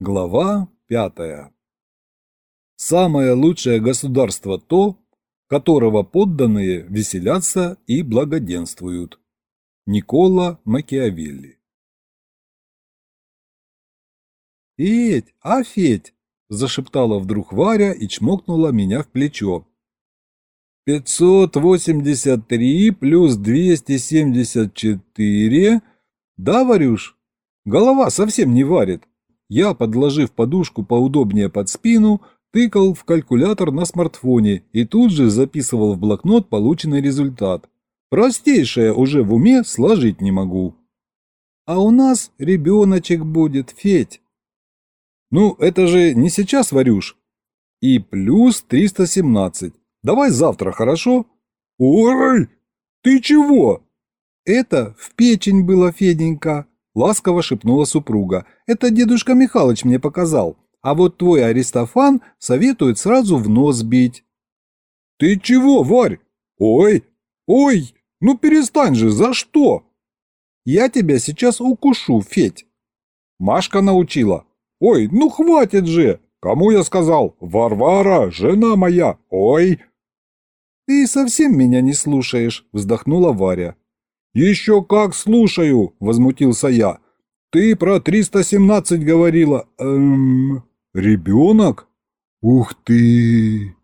Глава пятая. Самое лучшее государство то, которого подданные веселятся и благоденствуют. Никола Макиавелли. «Федь, а Федь!» – зашептала вдруг Варя и чмокнула меня в плечо. «Пятьсот восемьдесят три плюс двести семьдесят четыре. Да, Варюш? Голова совсем не варит». Я, подложив подушку поудобнее под спину, тыкал в калькулятор на смартфоне и тут же записывал в блокнот полученный результат. Простейшее уже в уме сложить не могу. А у нас ребеночек будет, Федь. Ну, это же не сейчас, Варюш. И плюс 317. Давай завтра, хорошо? Ой, ты чего? Это в печень было, Феденька. Ласково шепнула супруга. «Это дедушка Михалыч мне показал. А вот твой Аристофан советует сразу в нос бить». «Ты чего, Варь? Ой, ой, ну перестань же, за что?» «Я тебя сейчас укушу, Федь». Машка научила. «Ой, ну хватит же! Кому я сказал? Варвара, жена моя! Ой!» «Ты совсем меня не слушаешь», — вздохнула Варя. «Еще как слушаю!» – возмутился я. «Ты про 317 говорила. Эм... Ребенок? Ух ты!»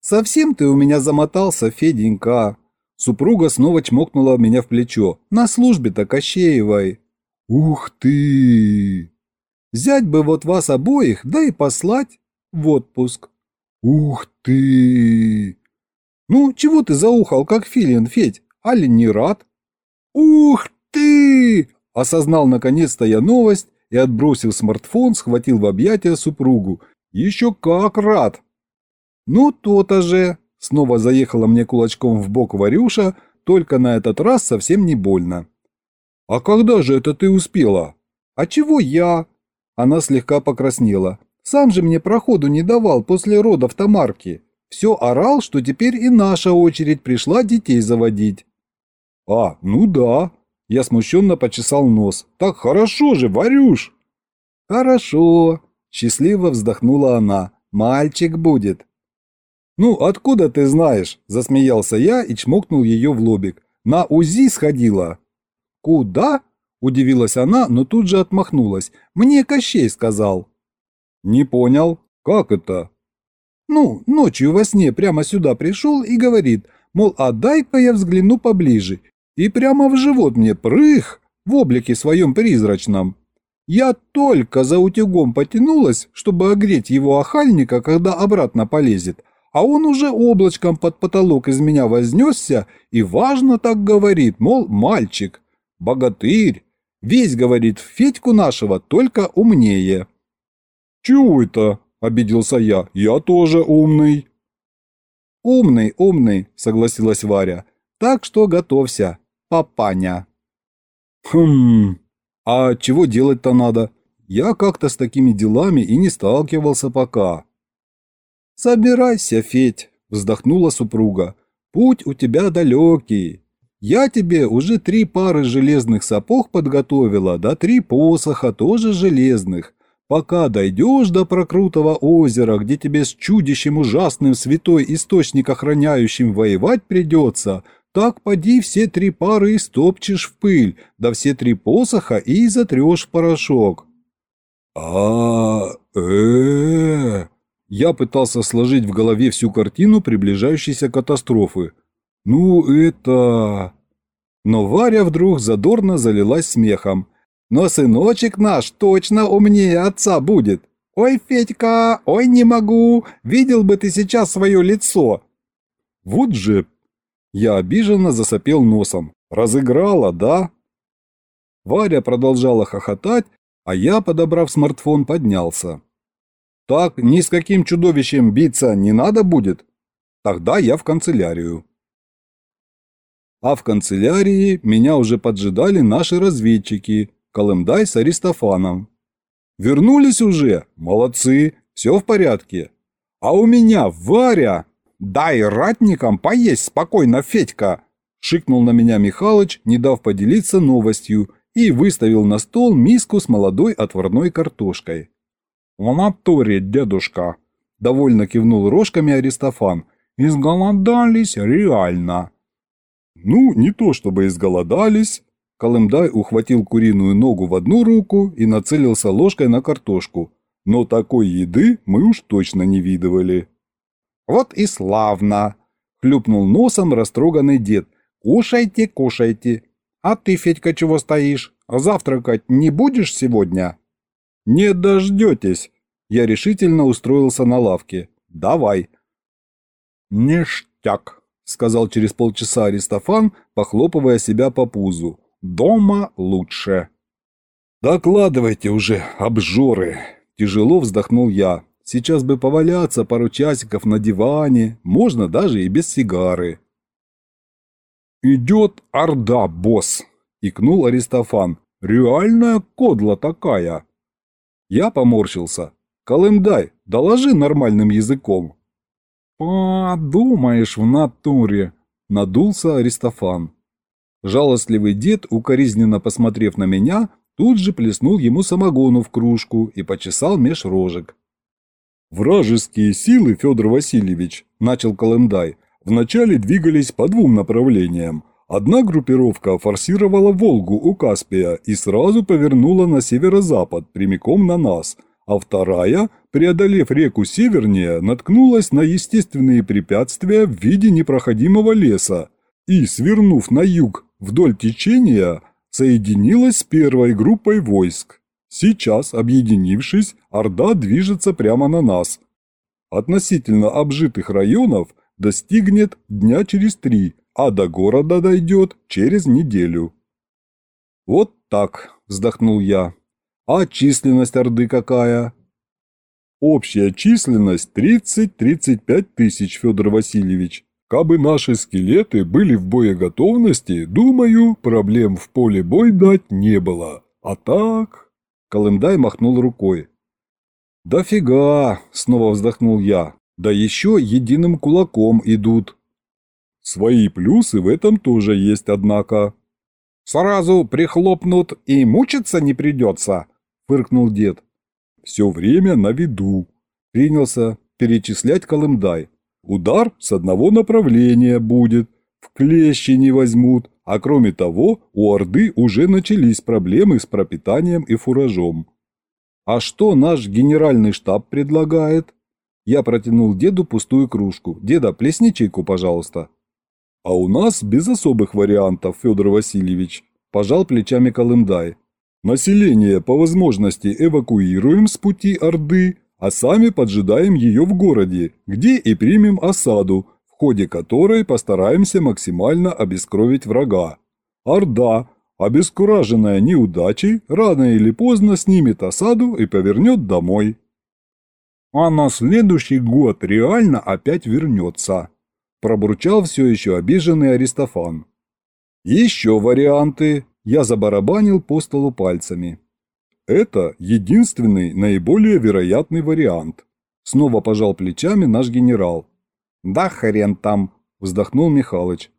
«Совсем ты у меня замотался, Феденька!» Супруга снова чмокнула меня в плечо. «На службе-то Кощеевой!» «Ух ты!» «Взять бы вот вас обоих, да и послать в отпуск!» «Ух ты!» «Ну, чего ты заухал, как филин, Федь? Али не рад?» «Ух ты!» – осознал наконец-то я новость и, отбросив смартфон, схватил в объятия супругу. «Еще как рад!» «Ну, то-то же!» – снова заехала мне кулачком в бок Варюша, только на этот раз совсем не больно. «А когда же это ты успела?» «А чего я?» Она слегка покраснела. «Сам же мне проходу не давал после родов Тамарки. Все орал, что теперь и наша очередь пришла детей заводить». «А, ну да». Я смущенно почесал нос. «Так хорошо же, Варюш!» «Хорошо», – счастливо вздохнула она. «Мальчик будет». «Ну, откуда ты знаешь?» – засмеялся я и чмокнул ее в лобик. «На УЗИ сходила». «Куда?» – удивилась она, но тут же отмахнулась. «Мне Кощей сказал». «Не понял. Как это?» «Ну, ночью во сне прямо сюда пришел и говорит, мол, а дай-ка я взгляну поближе, и прямо в живот мне прых в облике своем призрачном. Я только за утюгом потянулась, чтобы огреть его охальника, когда обратно полезет, а он уже облачком под потолок из меня вознесся и важно так говорит, мол, мальчик, богатырь, весь, говорит, Федьку нашего только умнее. «Чего это?» – обиделся я. «Я тоже умный». «Умный, умный», – согласилась Варя. «Так что готовься, папаня. Хм, а чего делать-то надо? Я как-то с такими делами и не сталкивался пока. Собирайся, Федь, вздохнула супруга. Путь у тебя далекий. Я тебе уже три пары железных сапог подготовила, да три посоха тоже железных. Пока дойдешь до прокрутого озера, где тебе с чудищем ужасным святой источник охраняющим воевать придется, так поди все три пары и стопчешь в пыль, да все три посоха и затрешь порошок. а э Я пытался сложить в голове всю картину приближающейся катастрофы. Ну это... Но Варя вдруг задорно залилась смехом. Но сыночек наш точно умнее отца будет. Ой, Федька, ой, не могу, видел бы ты сейчас свое лицо. Вот же я обиженно засопел носом. «Разыграла, да?» Варя продолжала хохотать, а я, подобрав смартфон, поднялся. «Так ни с каким чудовищем биться не надо будет? Тогда я в канцелярию». А в канцелярии меня уже поджидали наши разведчики, Колымдай с Аристофаном. «Вернулись уже? Молодцы, все в порядке. А у меня Варя!» «Дай ратникам поесть спокойно, Федька!» Шикнул на меня Михалыч, не дав поделиться новостью, и выставил на стол миску с молодой отварной картошкой. «В натуре, дедушка!» – довольно кивнул рожками Аристофан. «Изголодались реально!» «Ну, не то чтобы изголодались!» Колымдай ухватил куриную ногу в одну руку и нацелился ложкой на картошку. Но такой еды мы уж точно не видывали. «Вот и славно!» – хлюпнул носом растроганный дед. «Кушайте, кушайте! А ты, Федька, чего стоишь? Завтракать не будешь сегодня?» «Не дождетесь!» Я решительно устроился на лавке. «Давай!» «Ништяк!» — сказал через полчаса Аристофан, похлопывая себя по пузу. «Дома лучше!» «Докладывайте уже, обжоры!» Тяжело вздохнул я. «Сейчас бы поваляться пару часиков на диване, можно даже и без сигары». «Идет орда, босс!» — икнул Аристофан. «Реальная кодла такая!» Я поморщился. «Колымдай, доложи нормальным языком». «Подумаешь в натуре», — надулся Аристофан. Жалостливый дед, укоризненно посмотрев на меня, тут же плеснул ему самогону в кружку и почесал меж рожек. «Вражеские силы, Федор Васильевич», — начал Колымдай, — «вначале двигались по двум направлениям. Одна группировка форсировала Волгу у Каспия и сразу повернула на северо-запад, прямиком на нас, а вторая, преодолев реку севернее, наткнулась на естественные препятствия в виде непроходимого леса и, свернув на юг вдоль течения, соединилась с первой группой войск. Сейчас, объединившись, Орда движется прямо на нас. Относительно обжитых районов достигнет дня через три – а до города дойдет через неделю. Вот так, вздохнул я. А численность Орды какая? Общая численность 30-35 тысяч, Федор Васильевич. Кабы наши скелеты были в боеготовности, думаю, проблем в поле бой дать не было. А так... Колымдай махнул рукой. «Да фига!» – снова вздохнул я. «Да еще единым кулаком идут. Свои плюсы в этом тоже есть, однако. «Сразу прихлопнут и мучиться не придется», – фыркнул дед. «Все время на виду», – принялся перечислять Колымдай. «Удар с одного направления будет, в клещи не возьмут, а кроме того, у Орды уже начались проблемы с пропитанием и фуражом». «А что наш генеральный штаб предлагает?» Я протянул деду пустую кружку. «Деда, плесни чайку, пожалуйста». «А у нас без особых вариантов, Федор Васильевич», – пожал плечами Колымдай. «Население по возможности эвакуируем с пути Орды, а сами поджидаем ее в городе, где и примем осаду, в ходе которой постараемся максимально обескровить врага. Орда, обескураженная неудачей, рано или поздно снимет осаду и повернет домой». «А на следующий год реально опять вернется», пробурчал все еще обиженный Аристофан. «Еще варианты!» Я забарабанил по столу пальцами. «Это единственный наиболее вероятный вариант», снова пожал плечами наш генерал. «Да хрен там!» – вздохнул Михалыч.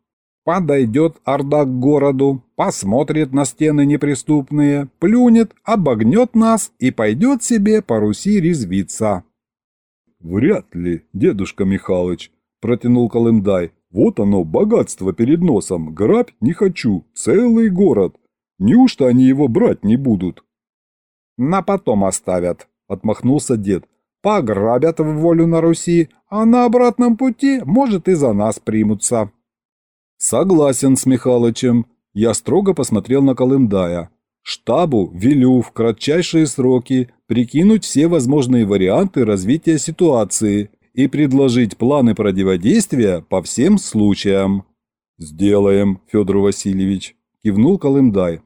«Подойдет Орда к городу, посмотрит на стены неприступные, плюнет, обогнет нас и пойдет себе по Руси резвиться». «Вряд ли, дедушка Михалыч», – протянул Колымдай. «Вот оно, богатство перед носом. Грабь не хочу. Целый город. Неужто они его брать не будут?» «На потом оставят», – отмахнулся дед. «Пограбят в волю на Руси, а на обратном пути, может, и за нас примутся». «Согласен с Михалычем». Я строго посмотрел на Колымдая. «Штабу велю в кратчайшие сроки прикинуть все возможные варианты развития ситуации и предложить планы противодействия по всем случаям. «Сделаем, Федор Васильевич», – кивнул Колымдай.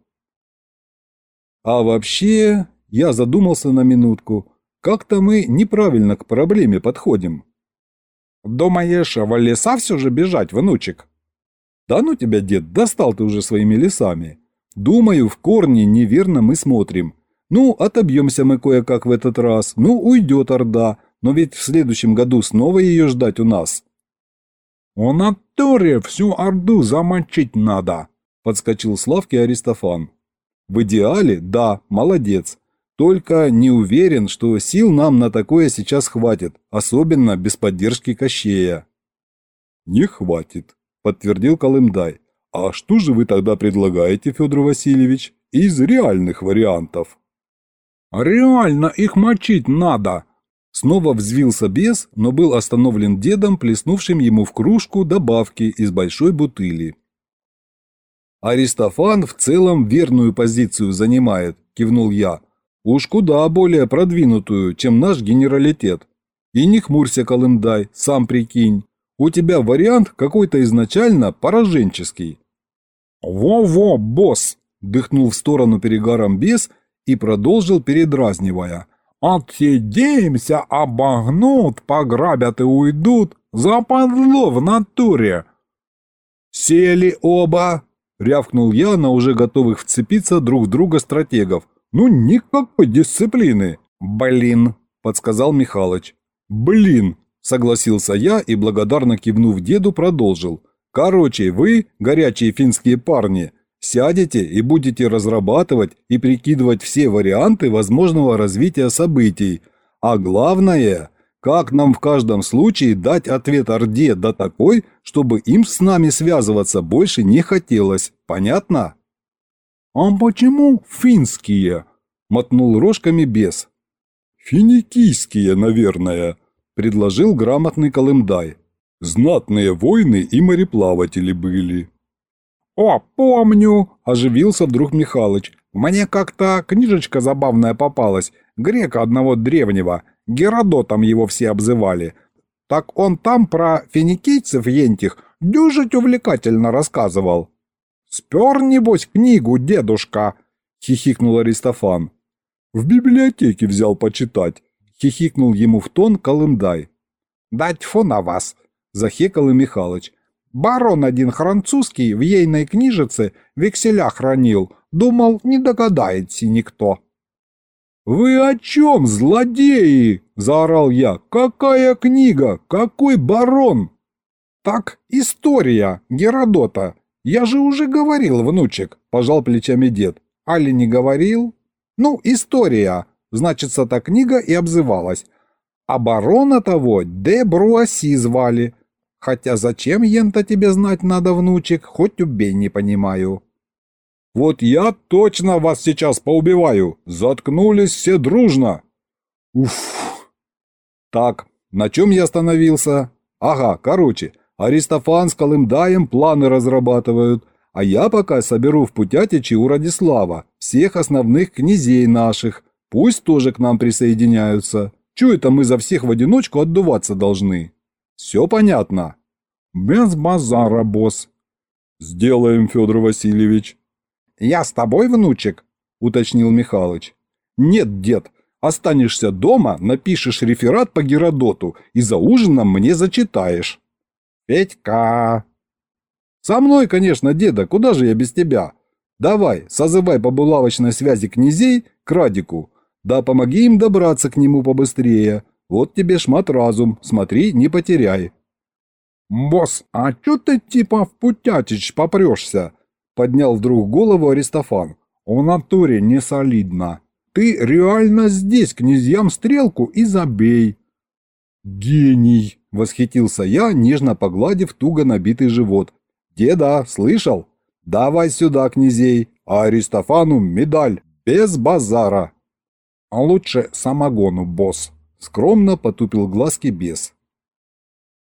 А вообще, я задумался на минутку, как-то мы неправильно к проблеме подходим. «Думаешь, в леса все же бежать, внучек?» «Да ну тебя, дед, достал ты уже своими лесами. Думаю, в корне неверно мы смотрим. Ну, отобьемся мы кое-как в этот раз, ну, уйдет Орда, но ведь в следующем году снова ее ждать у нас. «У натуре всю Орду замочить надо», – подскочил Славки Аристофан. «В идеале, да, молодец. Только не уверен, что сил нам на такое сейчас хватит, особенно без поддержки Кощея». «Не хватит», – подтвердил Колымдай. «А что же вы тогда предлагаете, Федор Васильевич, из реальных вариантов?» «Реально их мочить надо!» Снова взвился бес, но был остановлен дедом, плеснувшим ему в кружку добавки из большой бутыли. «Аристофан в целом верную позицию занимает», – кивнул я. «Уж куда более продвинутую, чем наш генералитет. И не хмурься, Колымдай, сам прикинь. У тебя вариант какой-то изначально пораженческий». «Во-во, босс!» – дыхнул в сторону перегаром бес и продолжил, передразнивая. «Отсидеемся, обогнут, пограбят и уйдут. Западло в натуре!» «Сели оба!» – рявкнул я на уже готовых вцепиться друг в друга стратегов. «Ну, никакой дисциплины!» «Блин!» – подсказал Михалыч. «Блин!» – согласился я и, благодарно кивнув деду, продолжил. «Короче, вы, горячие финские парни, сядете и будете разрабатывать и прикидывать все варианты возможного развития событий. А главное, как нам в каждом случае дать ответ Орде да такой, чтобы им с нами связываться больше не хотелось. Понятно?» «А почему финские?» – мотнул рожками бес. «Финикийские, наверное», – предложил грамотный Колымдай. «Знатные воины и мореплаватели были». «О, помню!» – оживился вдруг Михалыч. «Мне как-то книжечка забавная попалась, грека одного древнего, Геродотом его все обзывали. Так он там про финикийцев ентих дюжить увлекательно рассказывал». «Спер, небось, книгу, дедушка!» – хихикнул Аристофан. «В библиотеке взял почитать», – хихикнул ему в тон Колымдай. «Да тьфу на вас!» – захекал и Михалыч. «Барон один французский в ейной книжице векселя хранил. Думал, не догадается никто». «Вы о чем, злодеи?» – заорал я. «Какая книга? Какой барон?» «Так, история Геродота. «Я же уже говорил, внучек», – пожал плечами дед. «Али не говорил?» «Ну, история», – значится, та книга и обзывалась. А барона того де Бруаси звали. Хотя зачем, ента, тебе знать надо, внучек, хоть убей, не понимаю. «Вот я точно вас сейчас поубиваю! Заткнулись все дружно!» «Уф!» «Так, на чем я остановился?» «Ага, короче, Аристофан с Колымдаем планы разрабатывают, а я пока соберу в Путятичи у Радислава всех основных князей наших, пусть тоже к нам присоединяются. Чего это мы за всех в одиночку отдуваться должны? Все понятно? Без базара, босс. Сделаем, Федор Васильевич. Я с тобой, внучек? Уточнил Михалыч. Нет, дед, останешься дома, напишешь реферат по Геродоту и за ужином мне зачитаешь. «Петька!» «Со мной, конечно, деда, куда же я без тебя? Давай, созывай по булавочной связи князей к Радику, да помоги им добраться к нему побыстрее. Вот тебе шмат разум, смотри, не потеряй». «Босс, а чё ты типа в путятич попрёшься?» Поднял вдруг голову Аристофан. «В натуре не солидно. Ты реально здесь князьям стрелку и забей». «Гений!» – восхитился я, нежно погладив туго набитый живот. «Деда, слышал? Давай сюда князей, а Аристофану медаль, без базара!» «А лучше самогону, босс!» – скромно потупил глазки бес.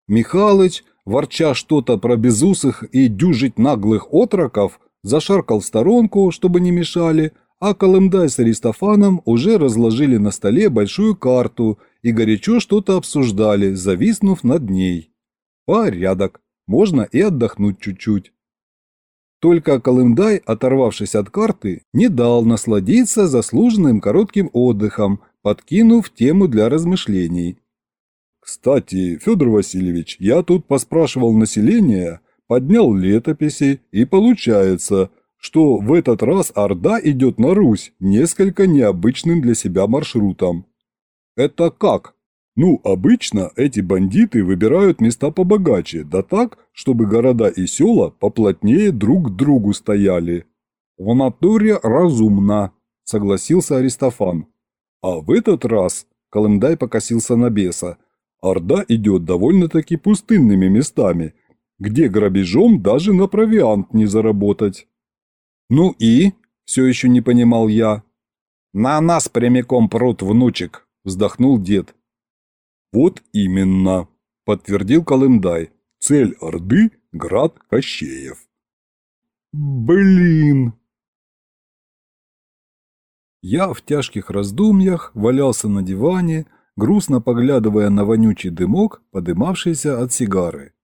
Михалыч, ворча что-то про безусых и дюжить наглых отроков, зашаркал в сторонку, чтобы не мешали, а Колымдай с Аристофаном уже разложили на столе большую карту и горячо что-то обсуждали, зависнув над ней. Порядок, можно и отдохнуть чуть-чуть. Только Колымдай, оторвавшись от карты, не дал насладиться заслуженным коротким отдыхом, подкинув тему для размышлений. «Кстати, Федор Васильевич, я тут поспрашивал население, поднял летописи, и получается, что в этот раз Орда идет на Русь несколько необычным для себя маршрутом. Это как? Ну, обычно эти бандиты выбирают места побогаче, да так, чтобы города и села поплотнее друг к другу стояли. В натуре разумно, согласился Аристофан. А в этот раз, Колымдай покосился на беса, Орда идет довольно-таки пустынными местами, где грабежом даже на провиант не заработать. Ну и, все еще не понимал я. На нас прямиком прут, внучек, вздохнул дед. Вот именно, подтвердил Колымдай. Цель Орды – град Кощеев. Блин! Я в тяжких раздумьях валялся на диване, грустно поглядывая на вонючий дымок, подымавшийся от сигары.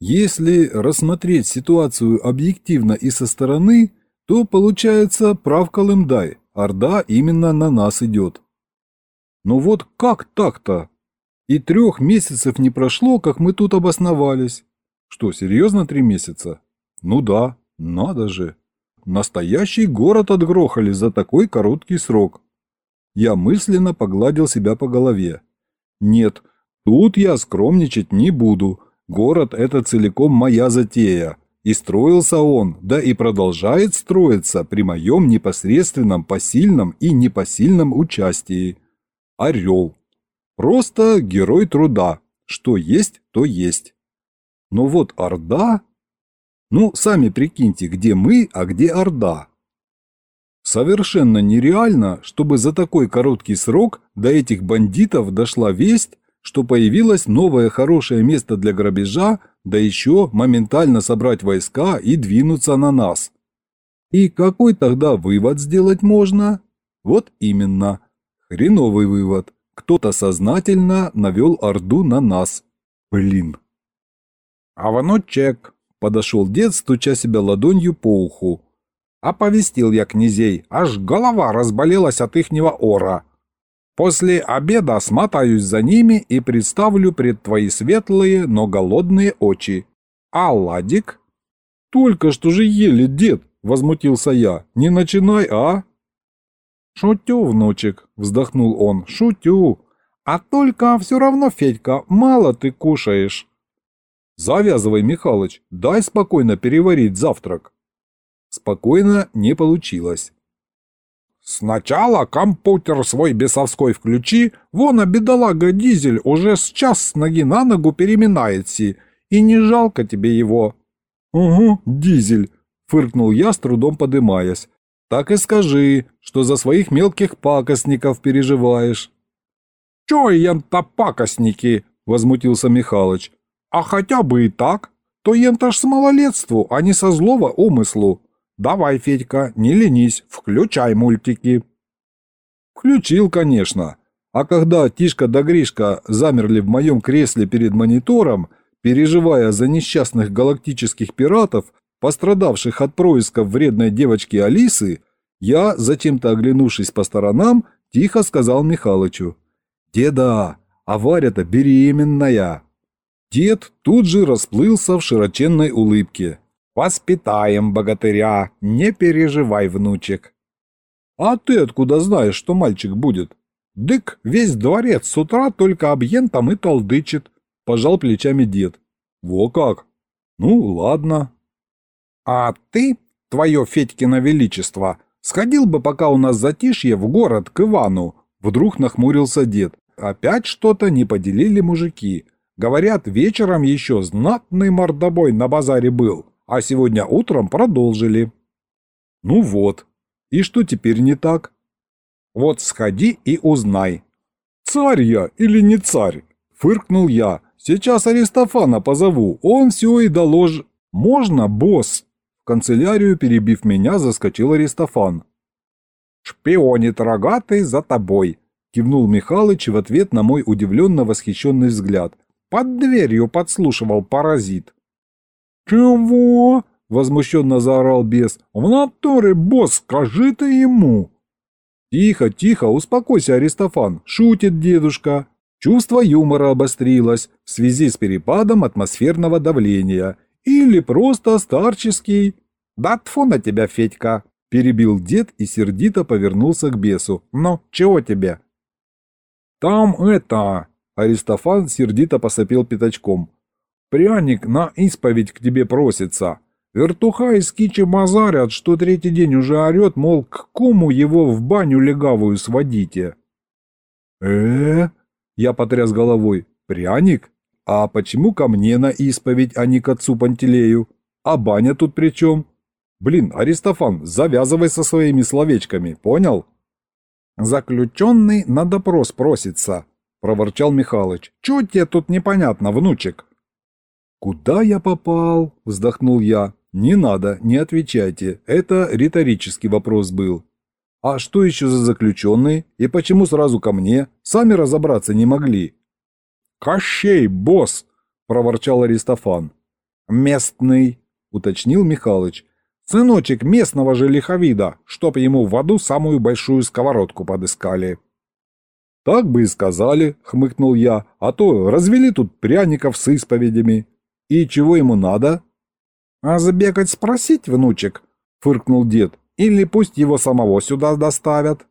Если рассмотреть ситуацию объективно и со стороны, то получается прав Колымдай, Орда именно на нас идет. Но вот как так-то? И трех месяцев не прошло, как мы тут обосновались. Что, серьезно три месяца? Ну да, надо же. Настоящий город отгрохали за такой короткий срок. Я мысленно погладил себя по голове. Нет, тут я скромничать не буду. Город – это целиком моя затея. И строился он, да и продолжает строиться при моем непосредственном посильном и непосильном участии. Орел. Просто герой труда. Что есть, то есть. Но вот Орда... Ну, сами прикиньте, где мы, а где Орда. Совершенно нереально, чтобы за такой короткий срок до этих бандитов дошла весть, что появилось новое хорошее место для грабежа, да еще моментально собрать войска и двинуться на нас. И какой тогда вывод сделать можно? Вот именно. Хреновый вывод. Кто-то сознательно навел Орду на нас. Блин. А внучек, подошел дед, стуча себя ладонью по уху. Оповестил я князей, аж голова разболелась от ихнего ора. После обеда смотаюсь за ними и представлю пред твои светлые, но голодные очи. А Ладик? Только что же ели, дед, возмутился я. Не начинай, а? «Шутю, внучек», — вздохнул он, — «шутю. А только все равно, Федька, мало ты кушаешь». «Завязывай, Михалыч, дай спокойно переварить завтрак». Спокойно не получилось. «Сначала компьютер свой бесовской включи, вон, а бедолага Дизель уже с час с ноги на ногу переминается, и не жалко тебе его». «Угу, Дизель», — фыркнул я, с трудом подымаясь. Так и скажи, что за своих мелких пакостников переживаешь. «Чё ента пакостники?» – возмутился Михалыч. «А хотя бы и так, то ента ж с малолетству, а не со злого умыслу. Давай, Федька, не ленись, включай мультики». Включил, конечно. А когда Тишка да Гришка замерли в моем кресле перед монитором, переживая за несчастных галактических пиратов, пострадавших от происков вредной девочки Алисы, я, зачем-то оглянувшись по сторонам, тихо сказал Михалычу. «Деда, а Варя-то беременная!» Дед тут же расплылся в широченной улыбке. «Воспитаем богатыря, не переживай, внучек!» «А ты откуда знаешь, что мальчик будет?» «Дык, весь дворец с утра только объентом и толдычит», – пожал плечами дед. «Во как! Ну, ладно, «А ты, твое Федькино Величество, сходил бы, пока у нас затишье, в город к Ивану», — вдруг нахмурился дед. «Опять что-то не поделили мужики. Говорят, вечером еще знатный мордобой на базаре был, а сегодня утром продолжили». «Ну вот. И что теперь не так?» «Вот сходи и узнай». «Царь я или не царь?» — фыркнул я. «Сейчас Аристофана позову, он все и долож...» «Можно, босс?» Канцелярию, перебив меня, заскочил Аристофан. «Шпионит рогатый за тобой», – кивнул Михалыч в ответ на мой удивленно восхищенный взгляд. «Под дверью подслушивал паразит». «Чего?» – возмущенно заорал бес. «В натуре, босс, скажи ты ему!» «Тихо, тихо, успокойся, Аристофан, шутит дедушка». Чувство юмора обострилось в связи с перепадом атмосферного давления – или просто старческий. Да тфу на тебя, Федька, перебил дед и сердито повернулся к бесу. Ну, чего тебе? Там это... Аристофан сердито посопел пятачком. Пряник на исповедь к тебе просится. Вертуха из Кичи мазарят, что третий день уже орет, мол, к кому его в баню легавую сводите. э Я потряс головой. «Пряник? А почему ко мне на исповедь, а не к отцу Пантелею? А баня тут при чем? Блин, Аристофан, завязывай со своими словечками, понял?» «Заключенный на допрос просится», — проворчал Михалыч. «Чего тебе тут непонятно, внучек?» «Куда я попал?» — вздохнул я. «Не надо, не отвечайте. Это риторический вопрос был. А что еще за заключенный? И почему сразу ко мне? Сами разобраться не могли». «Кощей, босс!» — проворчал Аристофан. «Местный», — уточнил Михалыч. «Сыночек местного же лиховида, чтоб ему в аду самую большую сковородку подыскали». «Так бы и сказали», — хмыкнул я, — «а то развели тут пряников с исповедями». «И чего ему надо?» «А забегать спросить, внучек?» — фыркнул дед. «Или пусть его самого сюда доставят?»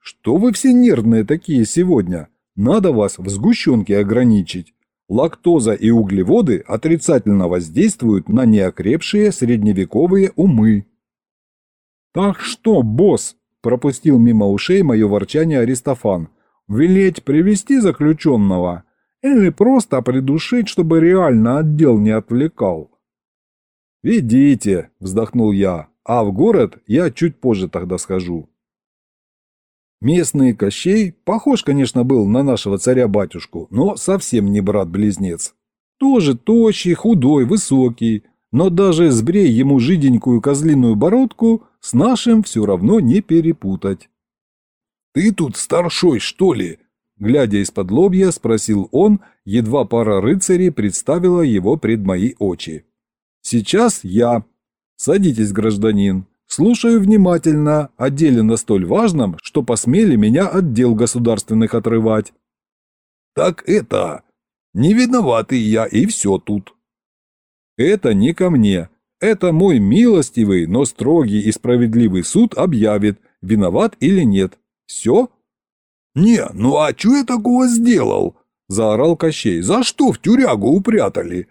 «Что вы все нервные такие сегодня? Надо вас в сгущенке ограничить. Лактоза и углеводы отрицательно воздействуют на неокрепшие средневековые умы». «Так что, босс?» – пропустил мимо ушей мое ворчание Аристофан. «Велеть привести заключенного? Или просто придушить, чтобы реально отдел не отвлекал?» «Ведите», – вздохнул я, – «а в город я чуть позже тогда схожу». Местный Кощей похож, конечно, был на нашего царя-батюшку, но совсем не брат-близнец. Тоже тощий, худой, высокий, но даже сбрей ему жиденькую козлиную бородку с нашим все равно не перепутать. «Ты тут старшой, что ли?» Глядя из-под лобья, спросил он, едва пара рыцарей представила его пред мои очи. Сейчас я. Садитесь, гражданин. Слушаю внимательно о деле на столь важном, что посмели меня от дел государственных отрывать. Так это... Не виноватый я, и все тут. Это не ко мне. Это мой милостивый, но строгий и справедливый суд объявит, виноват или нет. Все? Не, ну а что я такого сделал? Заорал Кощей. За что в тюрягу упрятали?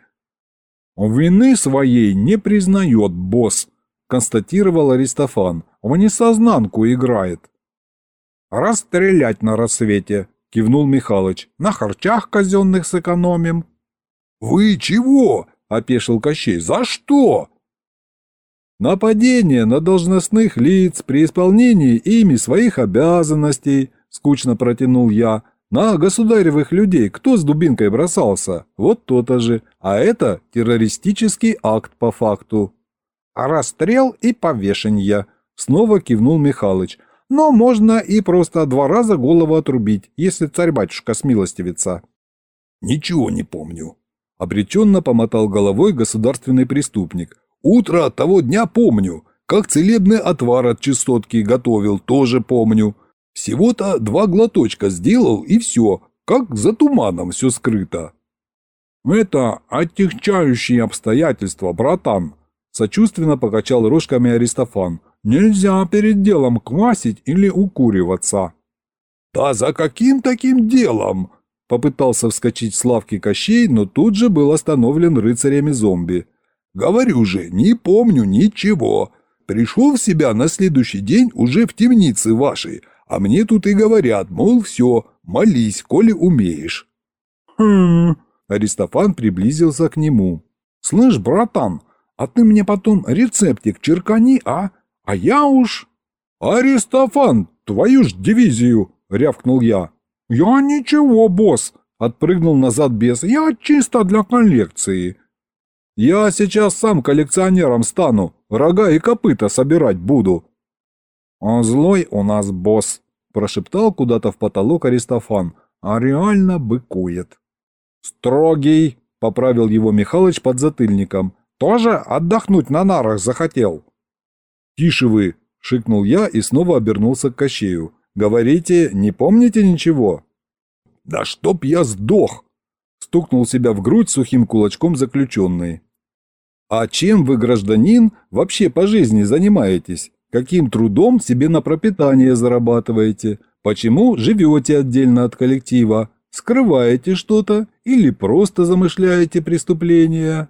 «Вины своей не признает босс», – констатировал Аристофан. «Он не сознанку играет». «Расстрелять на рассвете», – кивнул Михалыч. «На харчах казенных сэкономим». «Вы чего?» – опешил Кощей. «За что?» «Нападение на должностных лиц при исполнении ими своих обязанностей», – скучно протянул я. На государевых людей кто с дубинкой бросался? Вот то-то же. А это террористический акт по факту. Расстрел и повешенье. Снова кивнул Михалыч. Но можно и просто два раза голову отрубить, если царь-батюшка смилостивится. Ничего не помню. Обреченно помотал головой государственный преступник. Утро того дня помню. Как целебный отвар от чистотки готовил, тоже помню. Всего-то два глоточка сделал и все, как за туманом все скрыто. «Это отягчающие обстоятельства, братан», – сочувственно покачал рожками Аристофан. «Нельзя перед делом квасить или укуриваться». «Да за каким таким делом?» – попытался вскочить с лавки Кощей, но тут же был остановлен рыцарями зомби. «Говорю же, не помню ничего. Пришел в себя на следующий день уже в темнице вашей, а мне тут и говорят, мол, все, молись, коли умеешь. Хм. Аристофан приблизился к нему. Слышь, братан, а ты мне потом рецептик черкани, а? А я уж... Аристофан, твою ж дивизию, рявкнул я. Я ничего, босс, отпрыгнул назад бес. Я чисто для коллекции. Я сейчас сам коллекционером стану, рога и копыта собирать буду, «Он злой у нас босс», – прошептал куда-то в потолок Аристофан, – «а реально быкует». «Строгий», – поправил его Михалыч под затыльником, – «тоже отдохнуть на нарах захотел». «Тише вы», – шикнул я и снова обернулся к Кощею. «Говорите, не помните ничего?» «Да чтоб я сдох!» – стукнул себя в грудь сухим кулачком заключенный. «А чем вы, гражданин, вообще по жизни занимаетесь?» Каким трудом себе на пропитание зарабатываете? Почему живете отдельно от коллектива? Скрываете что-то или просто замышляете преступления?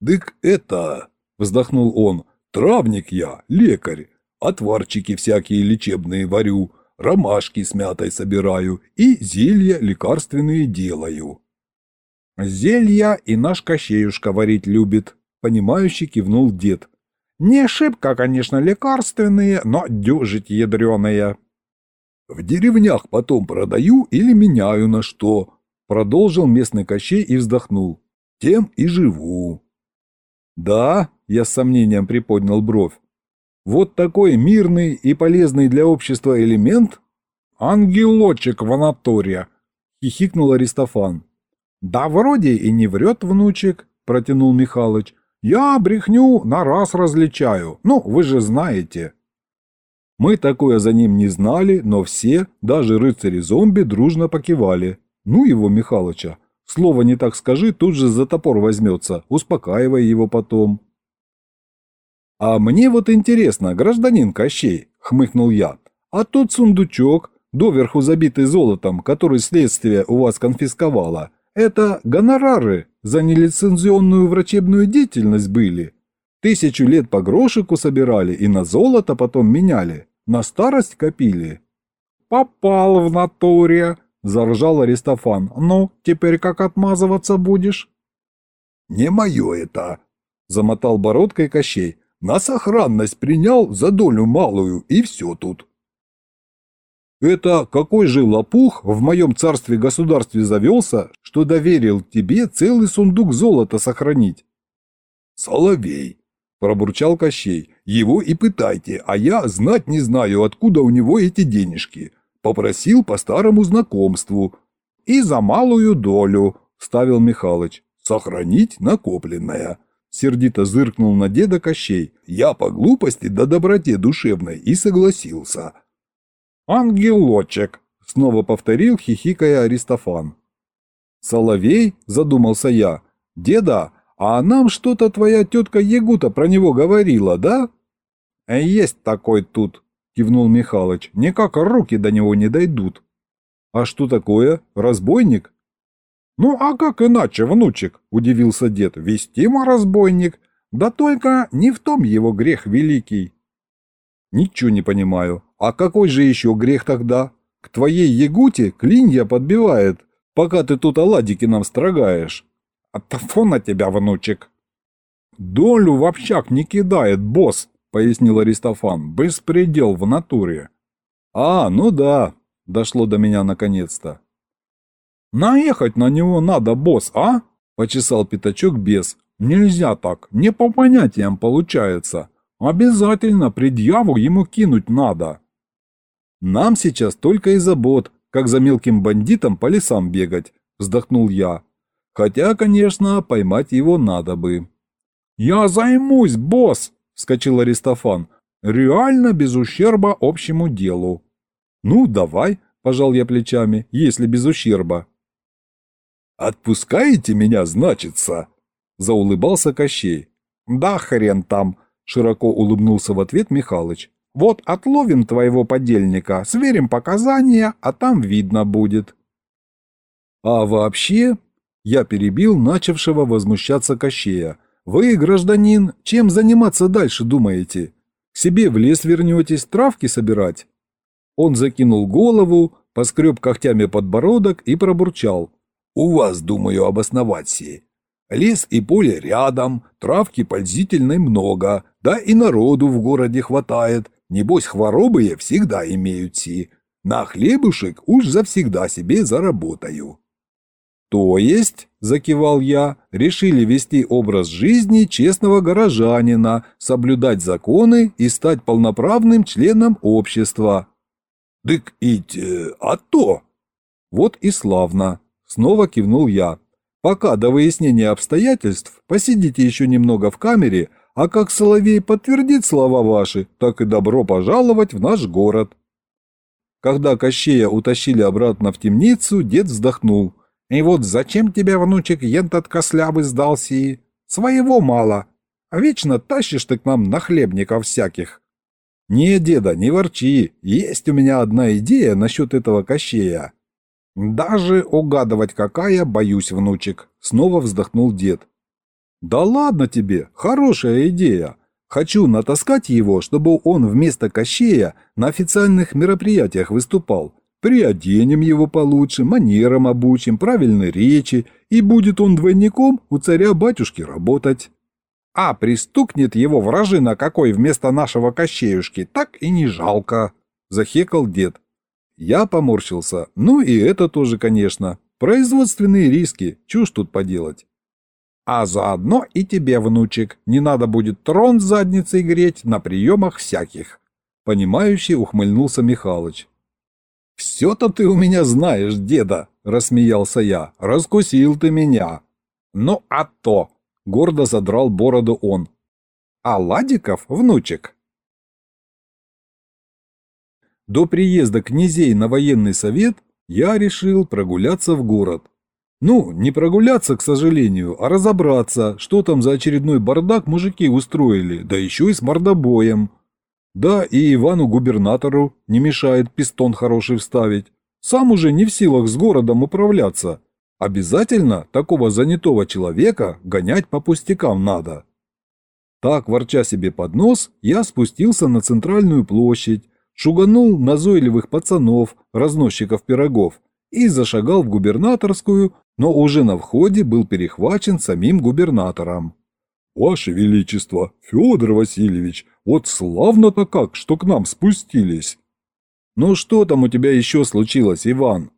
«Дык это...» вздохнул он. «Травник я, лекарь. Отварчики всякие лечебные варю, ромашки с мятой собираю и зелья лекарственные делаю». «Зелья и наш Кощеюшка варить любит», — понимающий кивнул дед. «Не шибко, конечно, лекарственные, но дюжить ядреные». «В деревнях потом продаю или меняю на что», — продолжил местный Кощей и вздохнул. «Тем и живу». «Да», — я с сомнением приподнял бровь, «вот такой мирный и полезный для общества элемент?» «Ангелочек в анатурия», — хихикнул Аристофан. «Да вроде и не врет внучек», — протянул Михалыч. «Я брехню на раз различаю, ну, вы же знаете». Мы такое за ним не знали, но все, даже рыцари-зомби, дружно покивали. Ну его, Михалыча. Слово не так скажи, тут же за топор возьмется, успокаивай его потом. «А мне вот интересно, гражданин Кощей», — хмыкнул я, — «а тот сундучок, доверху забитый золотом, который следствие у вас конфисковало, это гонорары за нелицензионную врачебную деятельность были?» Тысячу лет по грошику собирали и на золото потом меняли, на старость копили. «Попал в натуре!» – заржал Аристофан. «Ну, теперь как отмазываться будешь?» «Не мое это!» – замотал бородкой Кощей. «На сохранность принял за долю малую, и все тут». «Это какой же лопух в моем царстве-государстве завелся, что доверил тебе целый сундук золота сохранить?» «Соловей», – пробурчал Кощей. «Его и пытайте, а я знать не знаю, откуда у него эти денежки. Попросил по старому знакомству». «И за малую долю», – ставил Михалыч. «Сохранить накопленное». Сердито зыркнул на деда Кощей. «Я по глупости да доброте душевной и согласился». «Ангелочек», – снова повторил, хихикая Аристофан. «Соловей?» – задумался я. «Деда, а нам что-то твоя тетка Ягута про него говорила, да? «Э, есть такой тут, кивнул Михалыч. Никак руки до него не дойдут. А что такое? Разбойник? Ну, а как иначе, внучек, удивился дед. Вестимо разбойник. Да только не в том его грех великий. Ничего не понимаю. А какой же еще грех тогда? К твоей Ягуте клинья подбивает, пока ты тут оладики нам строгаешь. «Тьфу на тебя, внучек!» «Долю в общак не кидает, босс!» — пояснил Аристофан. «Беспредел в натуре!» «А, ну да!» — дошло до меня наконец-то. «Наехать на него надо, босс, а?» — почесал пятачок бес. «Нельзя так, не по понятиям получается. Обязательно предъяву ему кинуть надо». «Нам сейчас только и забот, как за мелким бандитом по лесам бегать», — вздохнул я. Хотя, конечно, поймать его надо бы. «Я займусь, босс!» – вскочил Аристофан. «Реально без ущерба общему делу». «Ну, давай», – пожал я плечами, – «если без ущерба». «Отпускаете меня, значится?» – заулыбался Кощей. «Да хрен там», – широко улыбнулся в ответ Михалыч. «Вот отловим твоего подельника, сверим показания, а там видно будет». «А вообще», я перебил начавшего возмущаться Кощея. «Вы, гражданин, чем заниматься дальше думаете? К себе в лес вернетесь травки собирать?» Он закинул голову, поскреб когтями подбородок и пробурчал. «У вас, думаю, обосновать се. Лес и поле рядом, травки пользительной много, да и народу в городе хватает. Небось, хворобые всегда имеются. На хлебушек уж завсегда себе заработаю». «То есть, — закивал я, — решили вести образ жизни честного горожанина, соблюдать законы и стать полноправным членом общества». «Дык ить, а то!» «Вот и славно!» — снова кивнул я. «Пока до выяснения обстоятельств посидите еще немного в камере, а как Соловей подтвердит слова ваши, так и добро пожаловать в наш город». Когда Кощея утащили обратно в темницу, дед вздохнул — и вот зачем тебе, внучек, ентот кослявый сдался? Своего мало. А вечно тащишь ты к нам нахлебников всяких. Не, деда, не ворчи. Есть у меня одна идея насчет этого кощея. Даже угадывать какая, боюсь, внучек. Снова вздохнул дед. Да ладно тебе, хорошая идея. Хочу натаскать его, чтобы он вместо Кощея на официальных мероприятиях выступал. Приоденем его получше, манерам обучим, правильной речи, и будет он двойником у царя-батюшки работать. А пристукнет его вражина какой вместо нашего Кощеюшки, так и не жалко, — захекал дед. Я поморщился. Ну и это тоже, конечно. Производственные риски, чушь тут поделать. А заодно и тебе, внучек, не надо будет трон с задницей греть на приемах всяких. Понимающе ухмыльнулся Михалыч. «Все-то ты у меня знаешь, деда!» – рассмеялся я. «Раскусил ты меня!» «Ну а то!» – гордо задрал бороду он. «А Ладиков, внучек?» До приезда князей на военный совет я решил прогуляться в город. Ну, не прогуляться, к сожалению, а разобраться, что там за очередной бардак мужики устроили, да еще и с мордобоем. Да, и Ивану-губернатору не мешает пистон хороший вставить. Сам уже не в силах с городом управляться. Обязательно такого занятого человека гонять по пустякам надо. Так, ворча себе под нос, я спустился на центральную площадь, шуганул назойливых пацанов, разносчиков пирогов, и зашагал в губернаторскую, но уже на входе был перехвачен самим губернатором. «Ваше Величество, Федор Васильевич, вот славно-то как, что к нам спустились!» «Ну что там у тебя еще случилось, Иван?»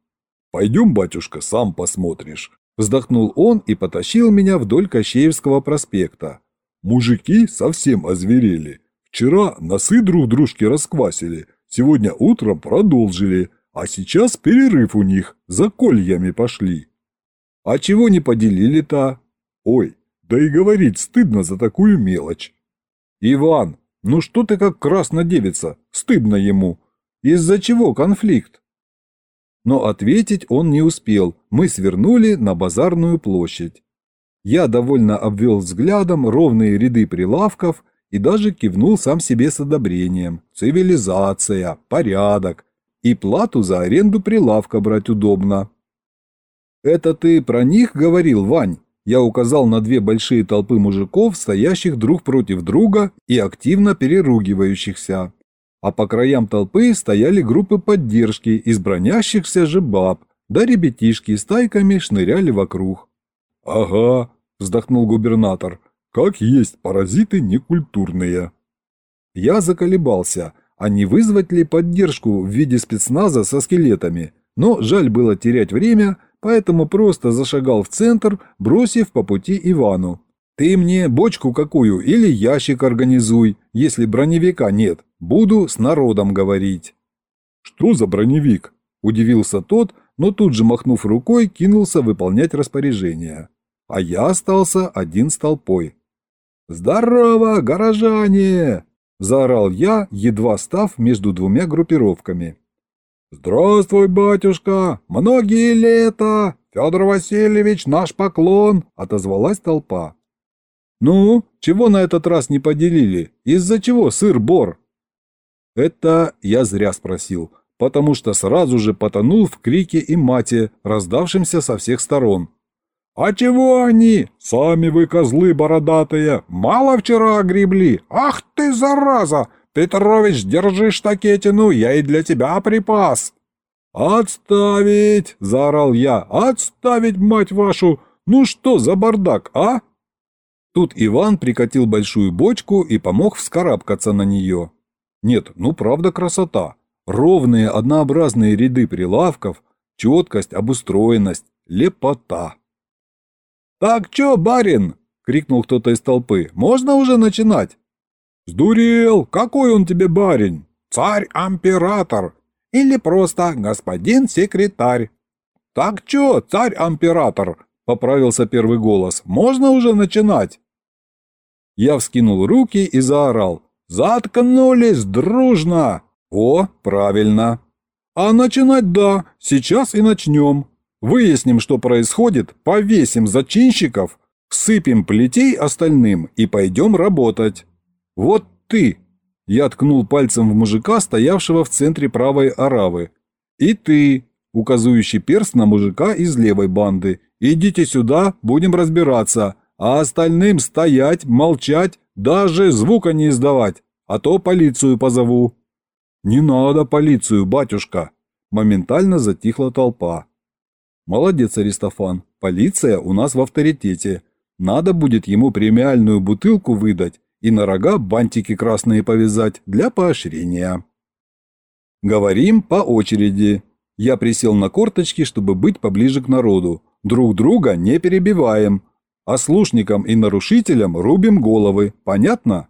«Пойдем, батюшка, сам посмотришь», – вздохнул он и потащил меня вдоль Кощеевского проспекта. «Мужики совсем озверели. Вчера носы друг дружки расквасили, сегодня утром продолжили, а сейчас перерыв у них, за кольями пошли. А чего не поделили-то? Ой, да и говорить стыдно за такую мелочь. Иван, ну что ты как красная девица, стыдно ему. Из-за чего конфликт? Но ответить он не успел, мы свернули на базарную площадь. Я довольно обвел взглядом ровные ряды прилавков и даже кивнул сам себе с одобрением. Цивилизация, порядок. И плату за аренду прилавка брать удобно. «Это ты про них говорил, Вань?» Я указал на две большие толпы мужиков, стоящих друг против друга и активно переругивающихся. А по краям толпы стояли группы поддержки из бронящихся же баб, да ребятишки с тайками шныряли вокруг. «Ага», – вздохнул губернатор, – «как есть паразиты некультурные». Я заколебался, а не вызвать ли поддержку в виде спецназа со скелетами, но жаль было терять время – поэтому просто зашагал в центр, бросив по пути Ивану. «Ты мне бочку какую или ящик организуй, если броневика нет. Буду с народом говорить». «Что за броневик?» – удивился тот, но тут же, махнув рукой, кинулся выполнять распоряжение. А я остался один с толпой. «Здорово, горожане!» – заорал я, едва став между двумя группировками. «Здравствуй, батюшка! Многие лета! Федор Васильевич, наш поклон!» – отозвалась толпа. «Ну, чего на этот раз не поделили? Из-за чего сыр-бор?» Это я зря спросил, потому что сразу же потонул в крике и мате, раздавшемся со всех сторон. «А чего они? Сами вы, козлы бородатые! Мало вчера огребли! Ах ты, зараза! «Петрович, держи штакетину, я и для тебя припас!» «Отставить!» – заорал я. «Отставить, мать вашу! Ну что за бардак, а?» Тут Иван прикатил большую бочку и помог вскарабкаться на нее. Нет, ну правда красота. Ровные однообразные ряды прилавков, четкость, обустроенность, лепота. «Так чё, барин?» – крикнул кто-то из толпы. «Можно уже начинать?» «Сдурел! Какой он тебе барин? Царь-амператор! Или просто господин секретарь?» «Так чё, царь-амператор?» – поправился первый голос. «Можно уже начинать?» Я вскинул руки и заорал. «Заткнулись дружно!» «О, правильно!» «А начинать да, сейчас и начнем. Выясним, что происходит, повесим зачинщиков, всыпем плетей остальным и пойдем работать». «Вот ты!» Я ткнул пальцем в мужика, стоявшего в центре правой оравы. «И ты!» указывающий перст на мужика из левой банды. «Идите сюда, будем разбираться, а остальным стоять, молчать, даже звука не издавать, а то полицию позову». «Не надо полицию, батюшка!» Моментально затихла толпа. «Молодец, Аристофан, полиция у нас в авторитете. Надо будет ему премиальную бутылку выдать и на рога бантики красные повязать для поощрения». «Говорим по очереди». Я присел на корточки, чтобы быть поближе к народу. Друг друга не перебиваем, а слушникам и нарушителям рубим головы. Понятно?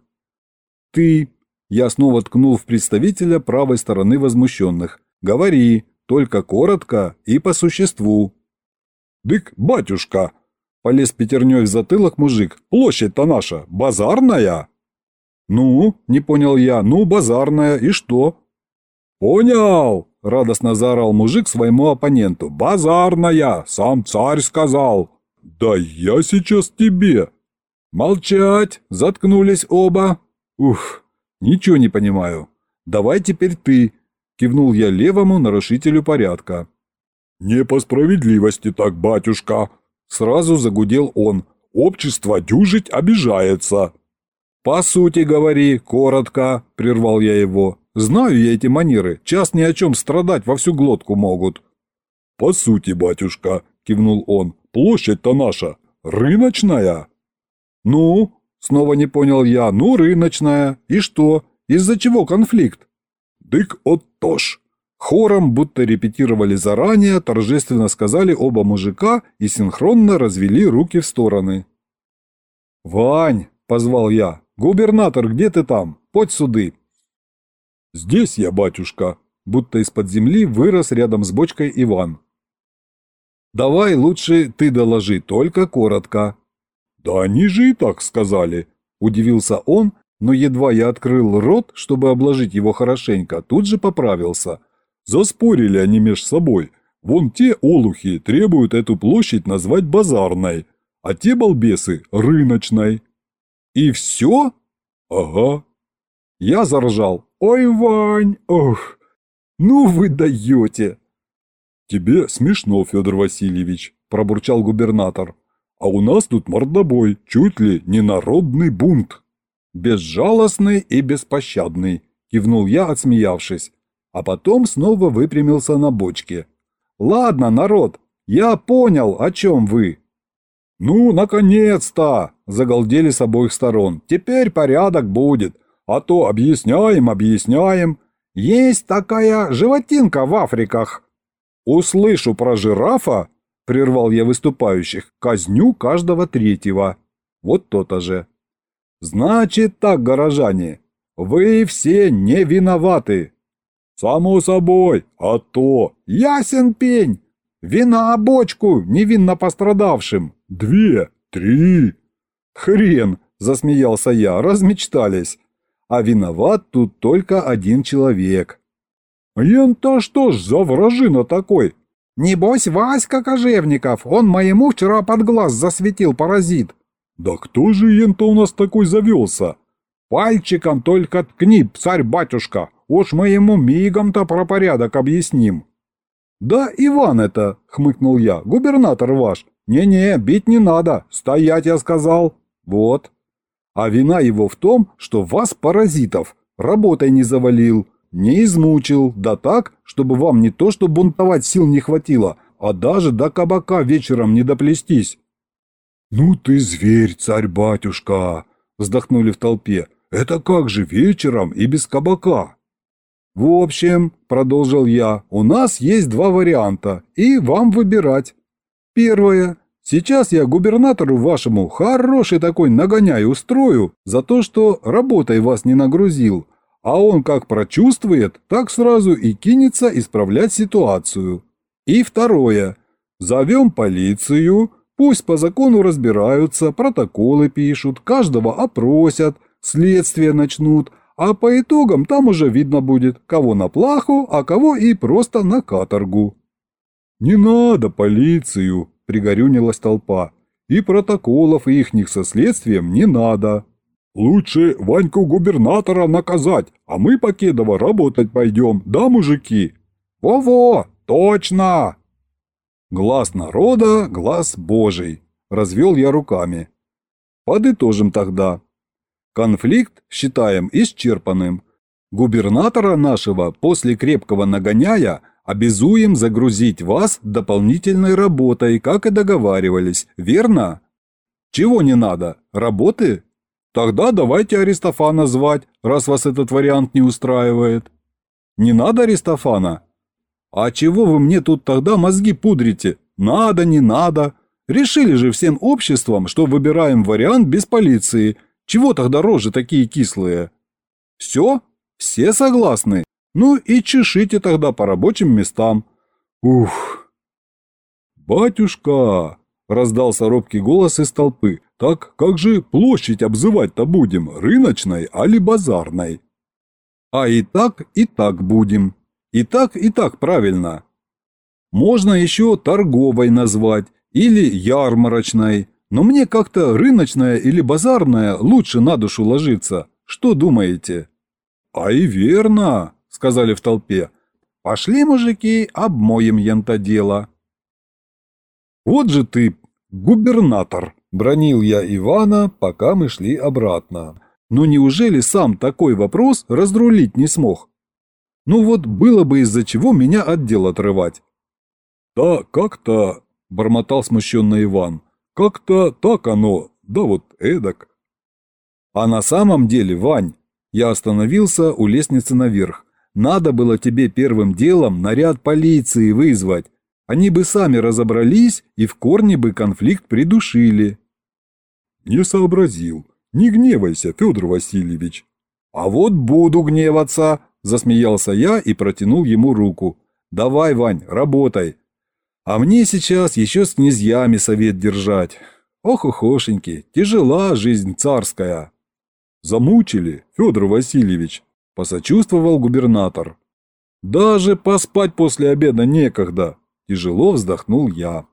Ты. Я снова ткнул в представителя правой стороны возмущенных. Говори, только коротко и по существу. Дык, батюшка, полез пятерней в затылок мужик. Площадь-то наша, базарная. Ну, не понял я, ну, базарная, и что? Понял, радостно заорал мужик своему оппоненту. Базарная, сам царь сказал. «Да я сейчас тебе!» «Молчать!» – заткнулись оба. «Ух, ничего не понимаю. Давай теперь ты!» – кивнул я левому нарушителю порядка. «Не по справедливости так, батюшка!» – сразу загудел он. «Общество дюжить обижается!» «По сути говори, коротко!» – прервал я его. «Знаю я эти манеры, час ни о чем страдать во всю глотку могут!» «По сути, батюшка!» – кивнул он. Площадь-то наша рыночная. Ну, снова не понял я, ну рыночная. И что? Из-за чего конфликт? Дык от тож. Хором, будто репетировали заранее, торжественно сказали оба мужика и синхронно развели руки в стороны. «Вань!» – позвал я. «Губернатор, где ты там? Подь суды!» «Здесь я, батюшка!» Будто из-под земли вырос рядом с бочкой Иван. Давай лучше ты доложи, только коротко». «Да они же и так сказали», – удивился он, но едва я открыл рот, чтобы обложить его хорошенько, тут же поправился. Заспорили они меж собой. Вон те олухи требуют эту площадь назвать базарной, а те балбесы – рыночной. И все? Ага. Я заржал. Ой, Вань, ох, ну вы даете. «Тебе смешно, Федор Васильевич», – пробурчал губернатор. «А у нас тут мордобой, чуть ли не народный бунт». «Безжалостный и беспощадный», – кивнул я, отсмеявшись. А потом снова выпрямился на бочке. «Ладно, народ, я понял, о чем вы». «Ну, наконец-то!» – загалдели с обоих сторон. «Теперь порядок будет, а то объясняем, объясняем. Есть такая животинка в Африках, «Услышу про жирафа», – прервал я выступающих, – «казню каждого третьего». Вот то-то же. «Значит так, горожане, вы все не виноваты». «Само собой, а то...» «Ясен пень! Вина бочку невинно пострадавшим!» «Две, три...» «Хрен!» – засмеялся я, размечтались. «А виноват тут только один человек». «Ян-то что ж за вражина такой?» «Небось, Васька Кожевников, он моему вчера под глаз засветил паразит». «Да кто же ян-то у нас такой завелся?» «Пальчиком только ткни, царь-батюшка, уж мы ему мигом-то про порядок объясним». «Да, Иван это», — хмыкнул я, — «губернатор ваш». «Не-не, бить не надо, стоять, я сказал». «Вот». А вина его в том, что вас, паразитов, работой не завалил, не измучил, да так, чтобы вам не то что бунтовать сил не хватило, а даже до кабака вечером не доплестись. «Ну ты зверь, царь-батюшка!» – вздохнули в толпе. «Это как же вечером и без кабака?» «В общем, – продолжил я, – у нас есть два варианта, и вам выбирать. Первое. Сейчас я губернатору вашему хороший такой нагоняй устрою за то, что работой вас не нагрузил, а он как прочувствует, так сразу и кинется исправлять ситуацию. И второе. Зовем полицию, пусть по закону разбираются, протоколы пишут, каждого опросят, следствие начнут, а по итогам там уже видно будет, кого на плаху, а кого и просто на каторгу. «Не надо полицию», – пригорюнилась толпа, – «и протоколов ихних со следствием не надо». «Лучше Ваньку губернатора наказать, а мы, Покедова, работать пойдем, да, мужики?» «Во-во, точно!» «Глаз народа, глаз божий», – развел я руками. Подытожим тогда. Конфликт считаем исчерпанным. Губернатора нашего после крепкого нагоняя обязуем загрузить вас дополнительной работой, как и договаривались, верно? Чего не надо? Работы? Тогда давайте Аристофана звать, раз вас этот вариант не устраивает. Не надо Аристофана? А чего вы мне тут тогда мозги пудрите? Надо, не надо. Решили же всем обществом, что выбираем вариант без полиции. Чего тогда рожи такие кислые? Все? Все согласны? Ну и чешите тогда по рабочим местам. Ух. Батюшка, раздался робкий голос из толпы. Так как же площадь обзывать-то будем, рыночной, али базарной? А и так, и так будем. И так, и так правильно. Можно еще торговой назвать или ярмарочной, но мне как-то рыночная или базарная лучше на душу ложится. Что думаете? А и верно, сказали в толпе. Пошли, мужики, обмоем янта дело. Вот же ты, губернатор, бронил я Ивана, пока мы шли обратно. Но неужели сам такой вопрос разрулить не смог? Ну вот было бы из-за чего меня отдел отрывать. Да как-то, бормотал смущенно Иван, как-то так оно, да вот эдак. А на самом деле, Вань, я остановился у лестницы наверх. Надо было тебе первым делом наряд полиции вызвать. Они бы сами разобрались и в корне бы конфликт придушили. Не сообразил. Не гневайся, Федор Васильевич. А вот буду гневаться, засмеялся я и протянул ему руку. Давай, Вань, работай. А мне сейчас еще с князьями совет держать. Ох, охошеньки, тяжела жизнь царская. Замучили, Федор Васильевич, посочувствовал губернатор. Даже поспать после обеда некогда, тяжело вздохнул я.